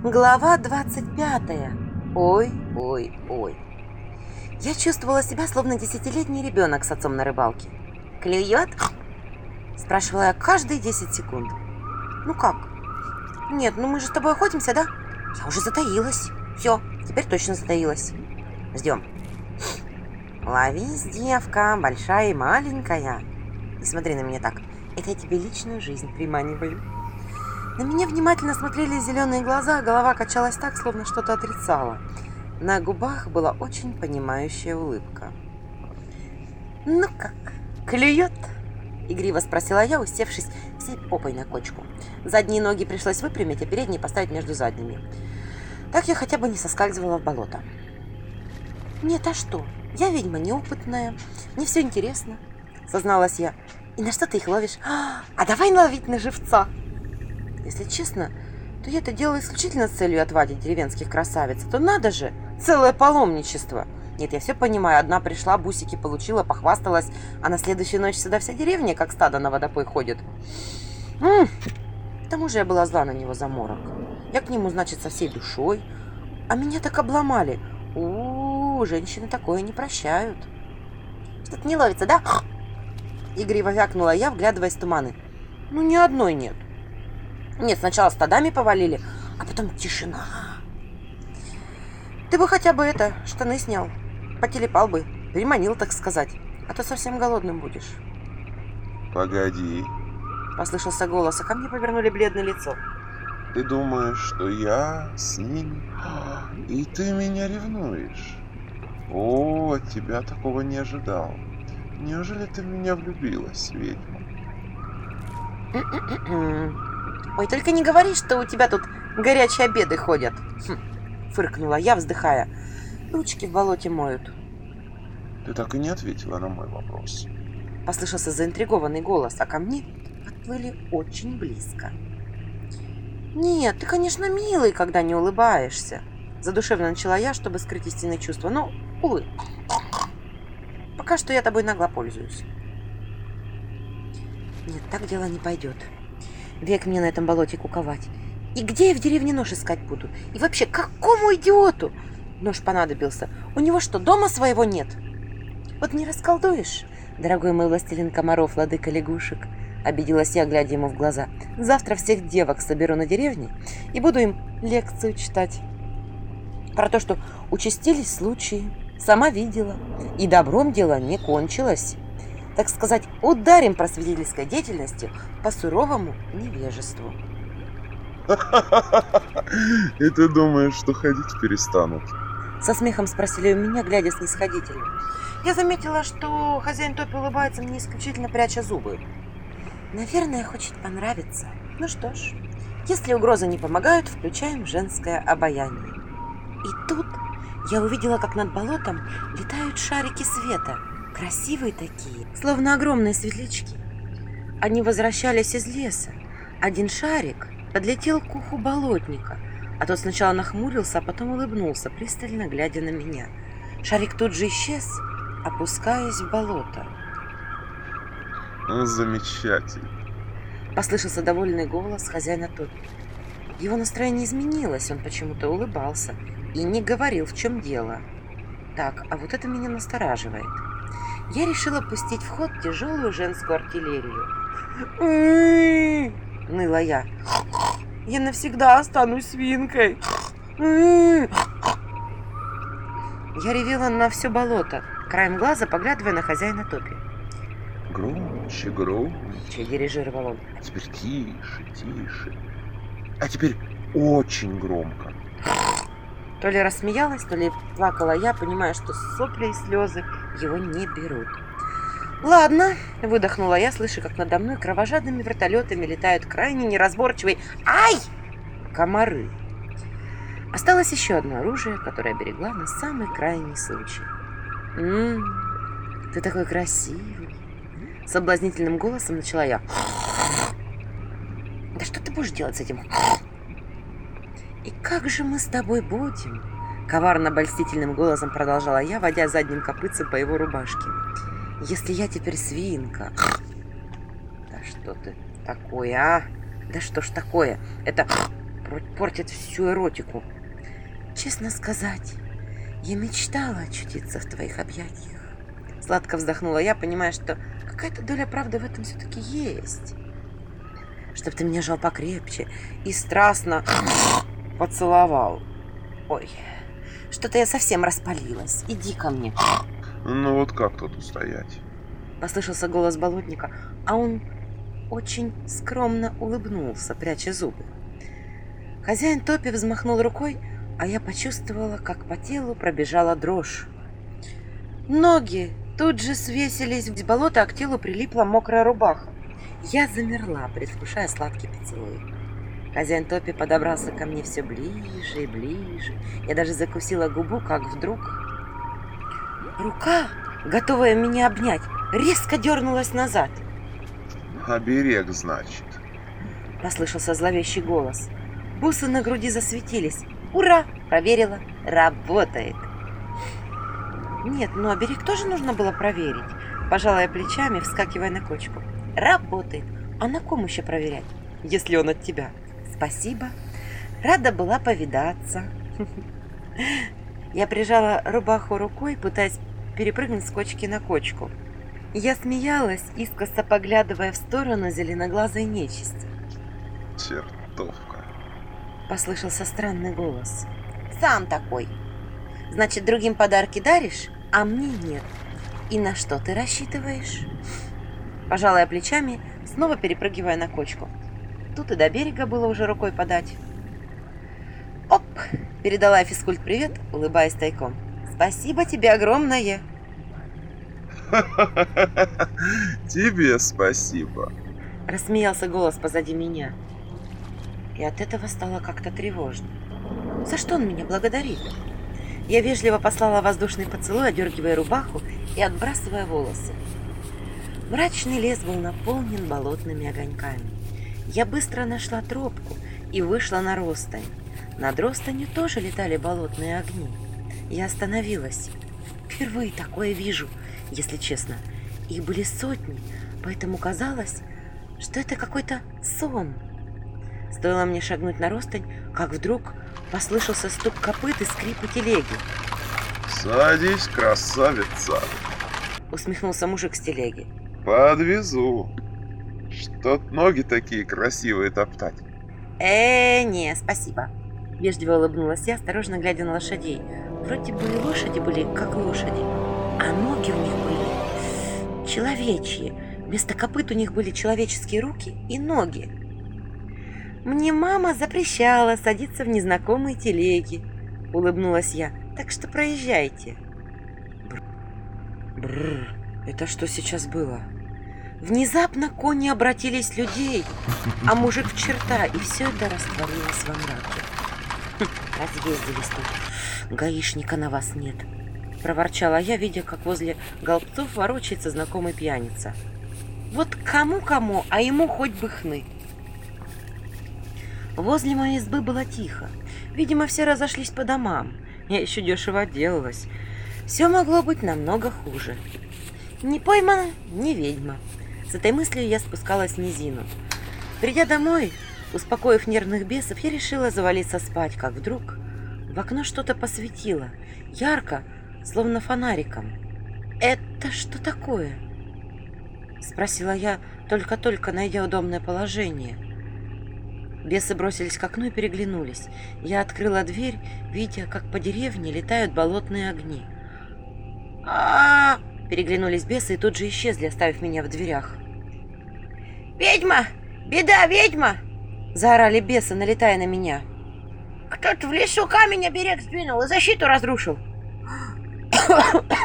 Глава 25. Ой, ой, ой. Я чувствовала себя словно десятилетний ребенок с отцом на рыбалке. «Клюет?» Спрашивала я каждые 10 секунд. «Ну как?» «Нет, ну мы же с тобой охотимся, да?» «Я уже затаилась. Все, теперь точно затаилась. Ждем». «Ловись, девка, большая и маленькая. Не смотри на меня так. Это я тебе личную жизнь приманиваю». На меня внимательно смотрели зеленые глаза, а голова качалась так, словно что-то отрицала. На губах была очень понимающая улыбка. «Ну как, клюет?» – игриво спросила я, усевшись всей попой на кочку. Задние ноги пришлось выпрямить, а передние поставить между задними. Так я хотя бы не соскальзывала в болото. «Нет, а что? Я ведьма неопытная. Мне все интересно», – созналась я. «И на что ты их ловишь? А давай ловить на живца!» Если честно, то я это делала исключительно с целью отвадить деревенских красавиц. То надо же, целое паломничество. Нет, я все понимаю. Одна пришла, бусики получила, похвасталась, а на следующую ночь сюда вся деревня, как стадо на водопой, ходит. М -м. К тому же я была зла на него за морок. Я к нему, значит, со всей душой. А меня так обломали. У, -у, -у женщины такое не прощают. Что-то не ловится, да? Игриво вякнула я, вглядываясь в туманы. Ну, ни одной нет. Нет, сначала стадами повалили, а потом тишина. Ты бы хотя бы это, штаны снял. Потелепал бы, приманил, так сказать. А то совсем голодным будешь. Погоди. Послышался голос, а ко мне повернули бледное лицо. Ты думаешь, что я с ним? И ты меня ревнуешь? О, от тебя такого не ожидал. Неужели ты в меня влюбилась, ведьма? Ой, только не говори, что у тебя тут горячие обеды ходят. Хм, фыркнула я, вздыхая. Ручки в болоте моют. Ты так и не ответила на мой вопрос. Послышался заинтригованный голос, а ко мне подплыли очень близко. Нет, ты, конечно, милый, когда не улыбаешься. Задушевно начала я, чтобы скрыть истинные чувства. Но, увы, пока что я тобой нагло пользуюсь. Нет, так дело не пойдет. Век мне на этом болоте куковать. И где я в деревне нож искать буду? И вообще, какому идиоту нож понадобился? У него что, дома своего нет? Вот не расколдуешь, дорогой мой властелин комаров, владыка лягушек? Обиделась я, глядя ему в глаза. Завтра всех девок соберу на деревне и буду им лекцию читать. Про то, что участились случаи, сама видела, и добром дело не кончилось так сказать, ударим просветительской деятельностью по суровому невежеству. И ты думаешь, что ходить перестанут? Со смехом спросили у меня, глядя снисходительно. Я заметила, что хозяин топи улыбается мне исключительно пряча зубы. Наверное, хочет понравиться. Ну что ж, если угрозы не помогают, включаем женское обаяние. И тут я увидела, как над болотом летают шарики света – Красивые такие, словно огромные светлячки. Они возвращались из леса. Один шарик подлетел к уху болотника, а тот сначала нахмурился, а потом улыбнулся, пристально глядя на меня. Шарик тут же исчез, опускаясь в болото. Замечательно. Послышался довольный голос хозяина топи. Его настроение изменилось, он почему-то улыбался и не говорил, в чем дело. Так, а вот это меня настораживает я решила пустить в ход тяжелую женскую артиллерию. Ныла я. Я навсегда останусь свинкой. Я ревела на все болото, краем глаза поглядывая на хозяина топи. Громче, громче. Дирижировал он. Теперь тише, тише. А теперь очень громко. То ли рассмеялась, то ли плакала я, понимая, что сопли и слезы его не берут. «Ладно», — выдохнула я, слыша, как надо мной кровожадными вертолетами летают крайне неразборчивые «Ай!» комары. Осталось еще одно оружие, которое берегла на самый крайний случай. «Ммм, ты такой красивый!» Соблазнительным голосом начала я. «Да что ты будешь делать с этим?» «И как же мы с тобой будем?» Коварно-больстительным голосом продолжала я, водя задним копытцем по его рубашке. «Если я теперь свинка...» «Да что ты такое, а? Да что ж такое? Это портит всю эротику. Честно сказать, я мечтала очутиться в твоих объятиях. Сладко вздохнула я, понимая, что какая-то доля правды в этом все-таки есть. Чтоб ты меня жал покрепче и страстно поцеловал. Ой, что-то я совсем распалилась. Иди ко мне. Ну вот как тут устоять? Послышался голос болотника, а он очень скромно улыбнулся, пряча зубы. Хозяин топи взмахнул рукой, а я почувствовала, как по телу пробежала дрожь. Ноги тут же свесились в болото, а к телу прилипла мокрая рубаха. Я замерла, предвкушая сладкий поцелуй. Хозяин топи подобрался ко мне все ближе и ближе. Я даже закусила губу, как вдруг... Рука, готовая меня обнять, резко дернулась назад. Оберег, значит. Послышался зловещий голос. Бусы на груди засветились. Ура! Проверила. Работает. Нет, но оберег тоже нужно было проверить. Пожала я плечами, вскакивая на кочку. Работает. А на ком еще проверять, если он от тебя? Спасибо. Рада была повидаться. Я прижала рубаху рукой, пытаясь перепрыгнуть с кочки на кочку. Я смеялась, искоса поглядывая в сторону зеленоглазой нечисти. Чертовка. Послышался странный голос. «Сам такой. Значит, другим подарки даришь, а мне нет. И на что ты рассчитываешь?» Пожалуй, плечами, снова перепрыгивая на кочку. Тут и до берега было уже рукой подать. «Оп!» – передала физкульт привет, улыбаясь тайком. «Спасибо тебе огромное!» Тебе спасибо. Рассмеялся голос позади меня. И от этого стало как-то тревожно. За что он меня благодарит? Я вежливо послала воздушный поцелуй, одергивая рубаху и отбрасывая волосы. Мрачный лес был наполнен болотными огоньками. Я быстро нашла тропку и вышла на ростань. Над ростанью тоже летали болотные огни. Я остановилась. Впервые такое вижу, если честно. Их были сотни, поэтому казалось, что это какой-то сон. Стоило мне шагнуть на ростань, как вдруг послышался стук копыт и скрип телеги. Садись, красавица. Усмехнулся мужик с телеги. Подвезу. Что ноги такие красивые топтать. Э, не, спасибо. Вежливо улыбнулась я, осторожно глядя на лошадей. Вроде бы и лошади были как лошади, а ноги у них были человечьи. Вместо копыт у них были человеческие руки и ноги. Мне мама запрещала садиться в незнакомые телеги, улыбнулась я. Так что проезжайте. Бррр, это что сейчас было? Внезапно кони обратились людей, а мужик в черта, и все это растворилось во мраке. Хм, Разъездились тут. Гаишника на вас нет. Проворчала я, видя, как возле голбцов ворочается знакомый пьяница. Вот кому-кому, а ему хоть бы хны. Возле моей избы было тихо. Видимо, все разошлись по домам. Я еще дешево отделалась. Все могло быть намного хуже. Не поймана, не ведьма. С этой мыслью я спускалась в низину. Придя домой, успокоив нервных бесов, я решила завалиться спать, как вдруг в окно что-то посветило. Ярко, словно фонариком. «Это что такое?» Спросила я, только-только найдя удобное положение. Бесы бросились к окну и переглянулись. Я открыла дверь, видя, как по деревне летают болотные огни. а Переглянулись бесы и тут же исчезли, оставив меня в дверях. «Ведьма! Беда, ведьма!» Заорали бесы, налетая на меня. «Кто-то в лесу камень оберег сдвинул и защиту разрушил!»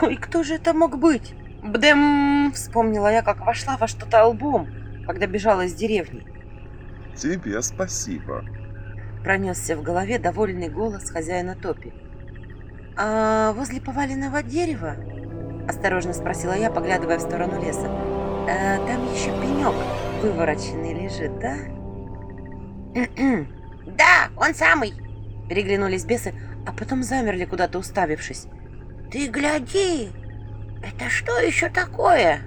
«И кто же это мог быть?» «Бдэм!» Вспомнила я, как вошла во что-то лбом, когда бежала из деревни. Тебе спасибо. Пронесся в голове довольный голос хозяина топи. «А возле поваленного дерева?» Осторожно спросила я, поглядывая в сторону леса. «А, там еще пенек вывороченный лежит, да?» «Да, он самый!» Переглянулись бесы, а потом замерли куда-то уставившись. «Ты гляди! Это что еще такое?»